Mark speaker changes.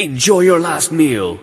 Speaker 1: Enjoy your last meal.